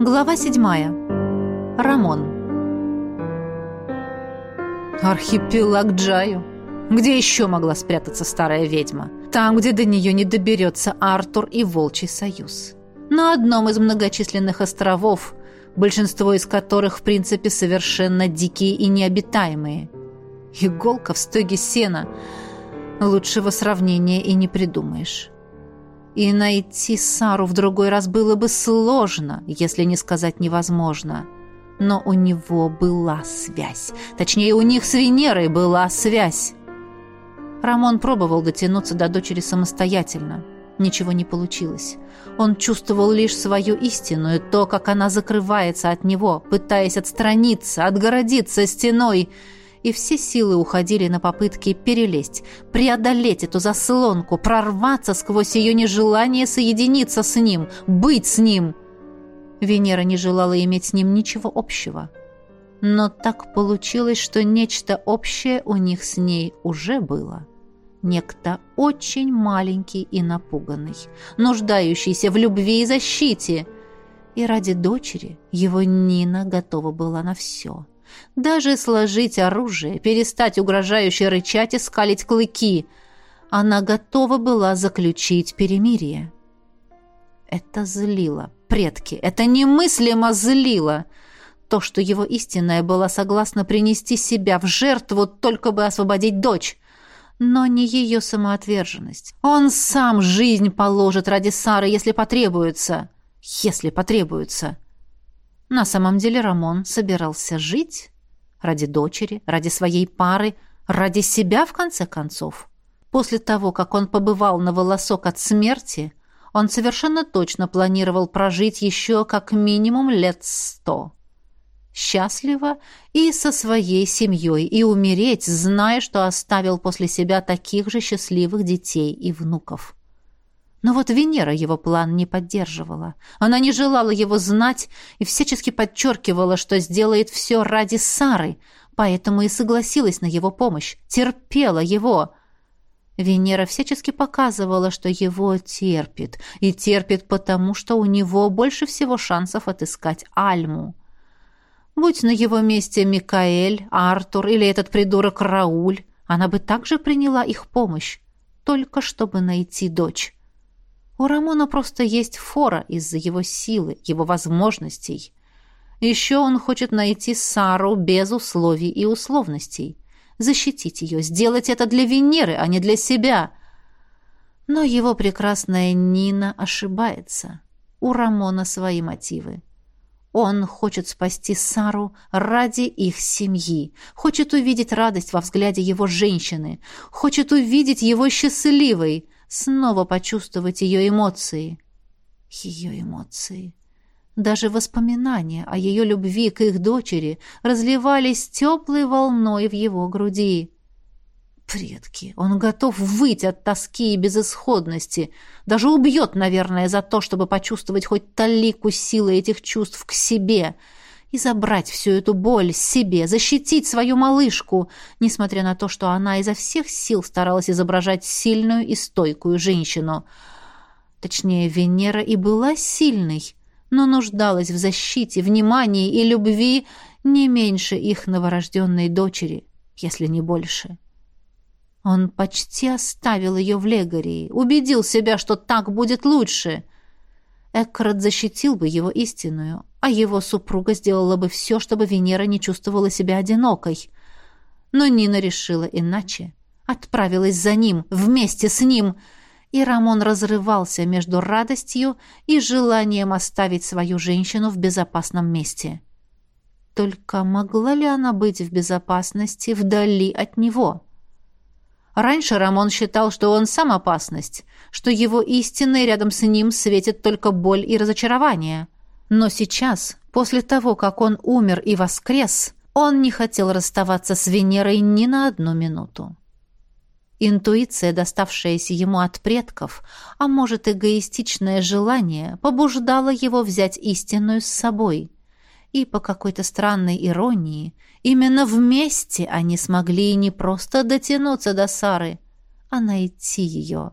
Глава седьмая. Рамон. Архипелаг Джаю. Где еще могла спрятаться старая ведьма? Там, где до нее не доберется Артур и Волчий Союз. На одном из многочисленных островов, большинство из которых, в принципе, совершенно дикие и необитаемые. Иголка в стоге сена. Лучшего сравнения и не придумаешь. И найти Сару в другой раз было бы сложно, если не сказать невозможно. Но у него была связь. Точнее, у них с Венерой была связь. Рамон пробовал дотянуться до дочери самостоятельно. Ничего не получилось. Он чувствовал лишь свою истину и то, как она закрывается от него, пытаясь отстраниться, отгородиться стеной – и все силы уходили на попытки перелезть, преодолеть эту заслонку, прорваться сквозь ее нежелание соединиться с ним, быть с ним. Венера не желала иметь с ним ничего общего. Но так получилось, что нечто общее у них с ней уже было. Некто очень маленький и напуганный, нуждающийся в любви и защите. И ради дочери его Нина готова была на все. — даже сложить оружие, перестать угрожающе рычать и скалить клыки. Она готова была заключить перемирие. Это злило. Предки, это немыслимо злило. То, что его истинная была согласна принести себя в жертву, только бы освободить дочь. Но не ее самоотверженность. Он сам жизнь положит ради Сары, если потребуется. Если потребуется. На самом деле Рамон собирался жить ради дочери, ради своей пары, ради себя, в конце концов. После того, как он побывал на волосок от смерти, он совершенно точно планировал прожить еще как минимум лет сто. Счастливо и со своей семьей, и умереть, зная, что оставил после себя таких же счастливых детей и внуков. Но вот Венера его план не поддерживала. Она не желала его знать и всячески подчеркивала, что сделает все ради Сары, поэтому и согласилась на его помощь, терпела его. Венера всячески показывала, что его терпит, и терпит потому, что у него больше всего шансов отыскать Альму. Будь на его месте Микаэль, Артур или этот придурок Рауль, она бы также приняла их помощь, только чтобы найти дочь. У Рамона просто есть фора из-за его силы, его возможностей. Еще он хочет найти Сару без условий и условностей. Защитить ее, сделать это для Венеры, а не для себя. Но его прекрасная Нина ошибается. У Рамона свои мотивы. Он хочет спасти Сару ради их семьи, хочет увидеть радость во взгляде его женщины, хочет увидеть его счастливой — снова почувствовать ее эмоции. Ее эмоции. Даже воспоминания о ее любви к их дочери разливались теплой волной в его груди. Предки, он готов выть от тоски и безысходности, даже убьет, наверное, за то, чтобы почувствовать хоть талику силы этих чувств к себе — и забрать всю эту боль себе, защитить свою малышку, несмотря на то, что она изо всех сил старалась изображать сильную и стойкую женщину. Точнее, Венера и была сильной, но нуждалась в защите, внимании и любви не меньше их новорожденной дочери, если не больше. Он почти оставил ее в Легории, убедил себя, что так будет лучше. Экрот защитил бы его истинную, а его супруга сделала бы все, чтобы Венера не чувствовала себя одинокой. Но Нина решила иначе. Отправилась за ним, вместе с ним, и Рамон разрывался между радостью и желанием оставить свою женщину в безопасном месте. Только могла ли она быть в безопасности вдали от него? Раньше Рамон считал, что он сам опасность, что его истинной рядом с ним светит только боль и разочарование — но сейчас, после того, как он умер и воскрес, он не хотел расставаться с Венерой ни на одну минуту. Интуиция, доставшаяся ему от предков, а может, эгоистичное желание, побуждало его взять истинную с собой. И по какой-то странной иронии, именно вместе они смогли не просто дотянуться до Сары, а найти ее.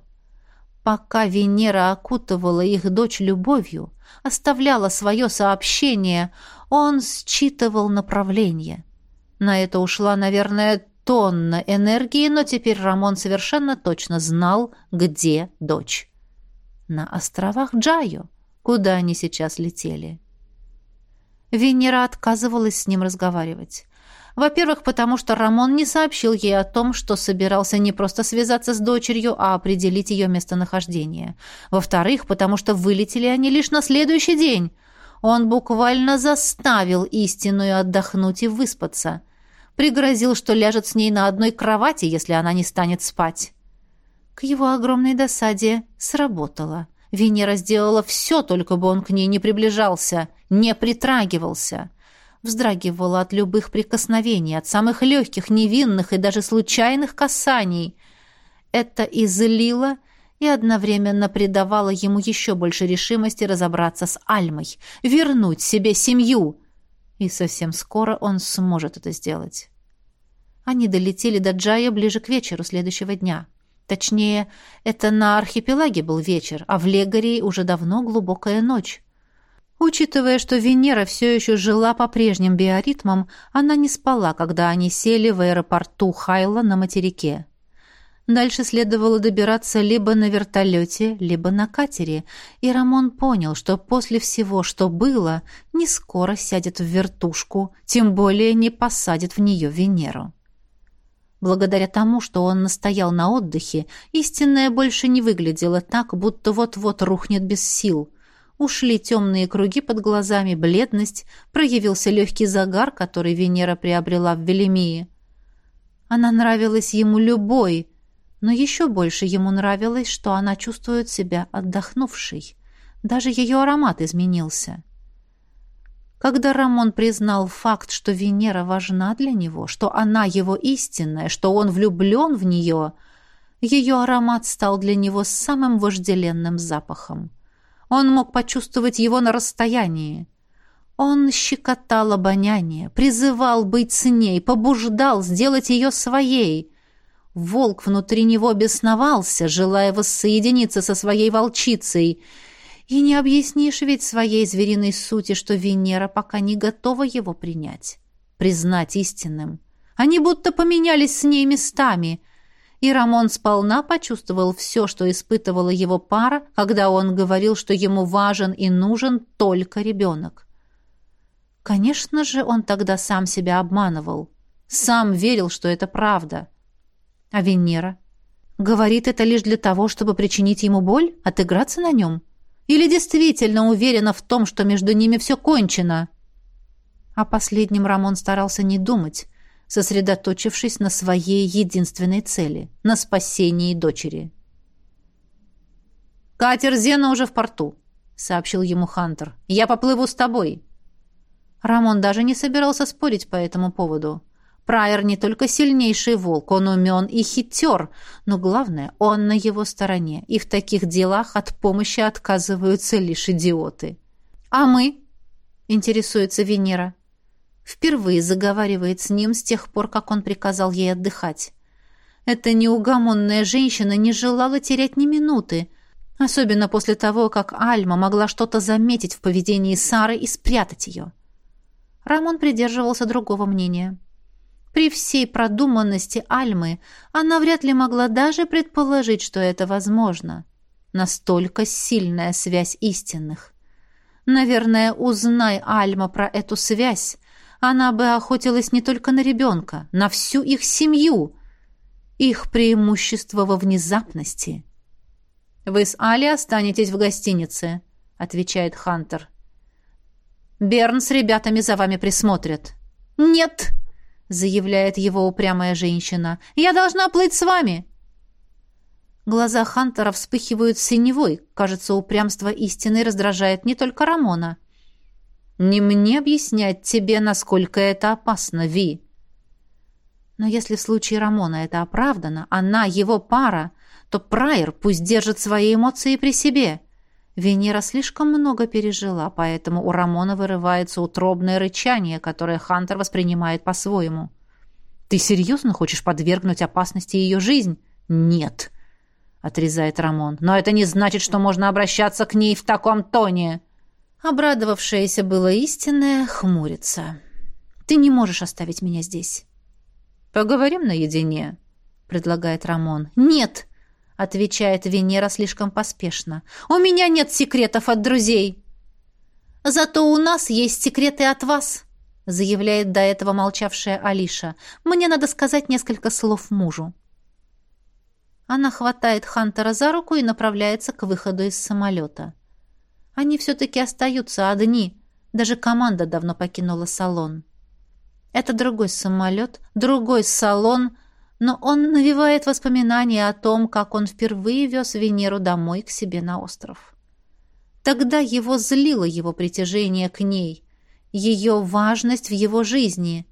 Пока Венера окутывала их дочь любовью, оставляла свое сообщение, он считывал направление. На это ушла, наверное, тонна энергии, но теперь Рамон совершенно точно знал, где дочь. На островах Джайо, куда они сейчас летели. Венера отказывалась с ним разговаривать. Во-первых, потому что Рамон не сообщил ей о том, что собирался не просто связаться с дочерью, а определить ее местонахождение. Во-вторых, потому что вылетели они лишь на следующий день. Он буквально заставил истинную отдохнуть и выспаться. Пригрозил, что ляжет с ней на одной кровати, если она не станет спать. К его огромной досаде сработало. Венера сделала все, только бы он к ней не приближался, не притрагивался вздрагивала от любых прикосновений, от самых легких, невинных и даже случайных касаний. Это и злило, и одновременно придавало ему еще больше решимости разобраться с Альмой, вернуть себе семью. И совсем скоро он сможет это сделать. Они долетели до Джая ближе к вечеру следующего дня. Точнее, это на архипелаге был вечер, а в Легарии уже давно глубокая ночь. Учитывая, что Венера все еще жила по прежним биоритмам, она не спала, когда они сели в аэропорту Хайла на материке. Дальше следовало добираться либо на вертолете, либо на катере, и Рамон понял, что после всего, что было, не скоро сядет в вертушку, тем более не посадит в нее Венеру. Благодаря тому, что он настоял на отдыхе, истинная больше не выглядела так, будто вот-вот рухнет без сил – Ушли темные круги под глазами, бледность, проявился легкий загар, который Венера приобрела в Велемии. Она нравилась ему любой, но еще больше ему нравилось, что она чувствует себя отдохнувшей. Даже ее аромат изменился. Когда Рамон признал факт, что Венера важна для него, что она его истинная, что он влюблен в нее, ее аромат стал для него самым вожделенным запахом. Он мог почувствовать его на расстоянии. Он щекотал обоняние, призывал быть с ней, побуждал сделать ее своей. Волк внутри него бесновался, желая воссоединиться со своей волчицей. И не объяснишь ведь своей звериной сути, что Венера пока не готова его принять, признать истинным. Они будто поменялись с ней местами — и Рамон сполна почувствовал все, что испытывала его пара, когда он говорил, что ему важен и нужен только ребенок. Конечно же, он тогда сам себя обманывал. Сам верил, что это правда. А Венера? Говорит это лишь для того, чтобы причинить ему боль, отыграться на нем? Или действительно уверена в том, что между ними все кончено? О последнем Рамон старался не думать, сосредоточившись на своей единственной цели — на спасении дочери. «Катер Зена уже в порту», — сообщил ему Хантер. «Я поплыву с тобой». Рамон даже не собирался спорить по этому поводу. Прайер не только сильнейший волк, он умен и хитер, но главное, он на его стороне, и в таких делах от помощи отказываются лишь идиоты. «А мы?» — интересуется Венера впервые заговаривает с ним с тех пор, как он приказал ей отдыхать. Эта неугомонная женщина не желала терять ни минуты, особенно после того, как Альма могла что-то заметить в поведении Сары и спрятать ее. Рамон придерживался другого мнения. При всей продуманности Альмы она вряд ли могла даже предположить, что это возможно. Настолько сильная связь истинных. Наверное, узнай Альма про эту связь, она бы охотилась не только на ребенка, на всю их семью. Их преимущество во внезапности. «Вы с Али останетесь в гостинице», — отвечает Хантер. «Берн с ребятами за вами присмотрят». «Нет», — заявляет его упрямая женщина, — «я должна плыть с вами». Глаза Хантера вспыхивают синевой. Кажется, упрямство истины раздражает не только Рамона. Не мне объяснять тебе, насколько это опасно, Ви. Но если в случае Рамона это оправдано, она его пара, то Прайер пусть держит свои эмоции при себе. Венера слишком много пережила, поэтому у Рамона вырывается утробное рычание, которое Хантер воспринимает по-своему. «Ты серьезно хочешь подвергнуть опасности ее жизнь?» «Нет», — отрезает Рамон. «Но это не значит, что можно обращаться к ней в таком тоне!» Обрадовавшаяся было истинная хмурится. «Ты не можешь оставить меня здесь». «Поговорим наедине», — предлагает Рамон. «Нет!» — отвечает Венера слишком поспешно. «У меня нет секретов от друзей!» «Зато у нас есть секреты от вас», — заявляет до этого молчавшая Алиша. «Мне надо сказать несколько слов мужу». Она хватает Хантера за руку и направляется к выходу из самолета. Они все-таки остаются одни. Даже команда давно покинула салон. Это другой самолет, другой салон, но он навевает воспоминания о том, как он впервые вез Венеру домой к себе на остров. Тогда его злило его притяжение к ней, ее важность в его жизни.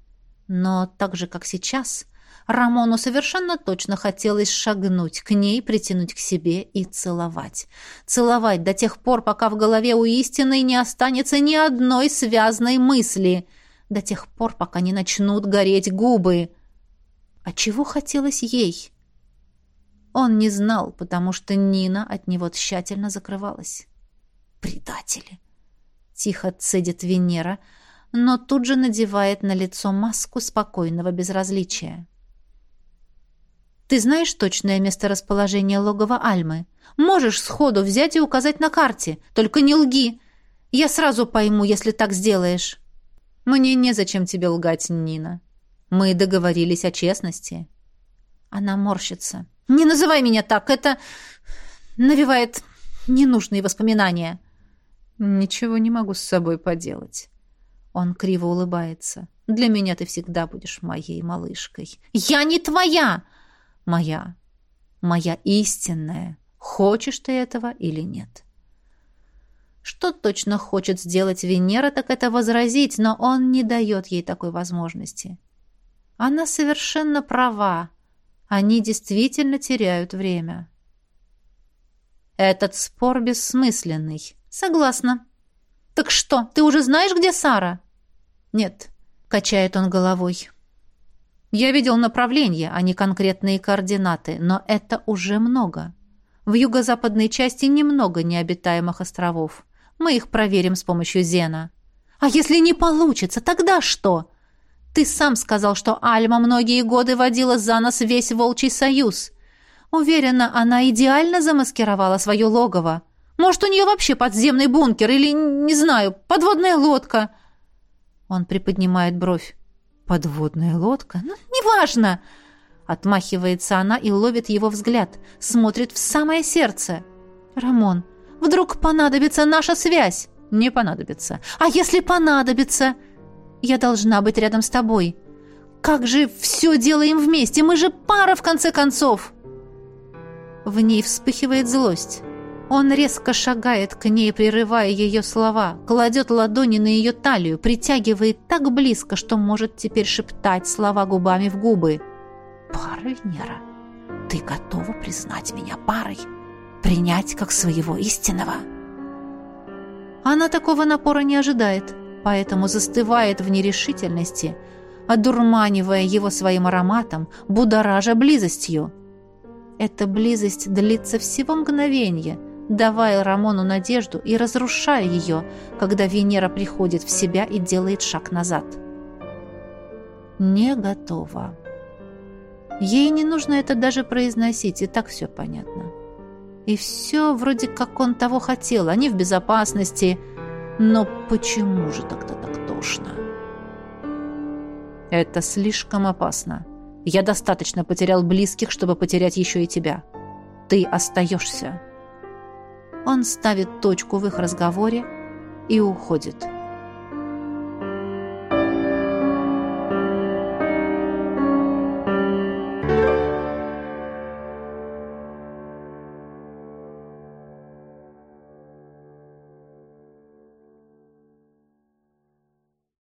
Но так же, как сейчас, Рамону совершенно точно хотелось шагнуть к ней, притянуть к себе и целовать. Целовать до тех пор, пока в голове у истины не останется ни одной связной мысли, до тех пор, пока не начнут гореть губы. А чего хотелось ей? Он не знал, потому что Нина от него тщательно закрывалась. «Предатели!» — тихо цедит Венера, но тут же надевает на лицо маску спокойного безразличия. Ты знаешь точное месторасположение логова Альмы? Можешь сходу взять и указать на карте. Только не лги. Я сразу пойму, если так сделаешь. Мне незачем тебе лгать, Нина. Мы договорились о честности. Она морщится. Не называй меня так. Это навевает ненужные воспоминания. Ничего не могу с собой поделать. Он криво улыбается. Для меня ты всегда будешь моей малышкой. Я не твоя моя, моя истинная, хочешь ты этого или нет. Что точно хочет сделать Венера, так это возразить, но он не дает ей такой возможности. Она совершенно права. Они действительно теряют время. Этот спор бессмысленный. Согласна. Так что, ты уже знаешь, где Сара? Нет, качает он головой. Я видел направление, а не конкретные координаты, но это уже много. В юго-западной части немного необитаемых островов. Мы их проверим с помощью Зена. А если не получится, тогда что? Ты сам сказал, что Альма многие годы водила за нос весь Волчий Союз. Уверена, она идеально замаскировала свое логово. Может, у нее вообще подземный бункер или, не знаю, подводная лодка?» Он приподнимает бровь. Подводная лодка? Ну, неважно. Отмахивается она и ловит его взгляд, смотрит в самое сердце. Рамон, вдруг понадобится наша связь? Не понадобится. А если понадобится? Я должна быть рядом с тобой. Как же все делаем вместе? Мы же пара в конце концов. В ней вспыхивает злость. Он резко шагает к ней, прерывая ее слова, кладет ладони на ее талию, притягивает так близко, что может теперь шептать слова губами в губы. «Пара, Венера, ты готова признать меня парой? Принять как своего истинного?» Она такого напора не ожидает, поэтому застывает в нерешительности, одурманивая его своим ароматом, будоража близостью. Эта близость длится всего мгновение — давая Рамону надежду и разрушая ее, когда Венера приходит в себя и делает шаг назад. Не готова. Ей не нужно это даже произносить, и так все понятно. И все вроде как он того хотел, они в безопасности. Но почему же тогда так тошно? Это слишком опасно. Я достаточно потерял близких, чтобы потерять еще и тебя. Ты остаешься. Он ставит точку в их разговоре и уходит.